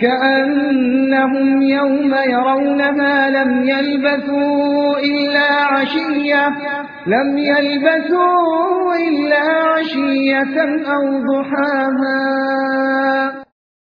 كأنهم يوم يرونها لم يلبثوا إلا عشية لم يلبثوا إلا عشية أو ضحاها.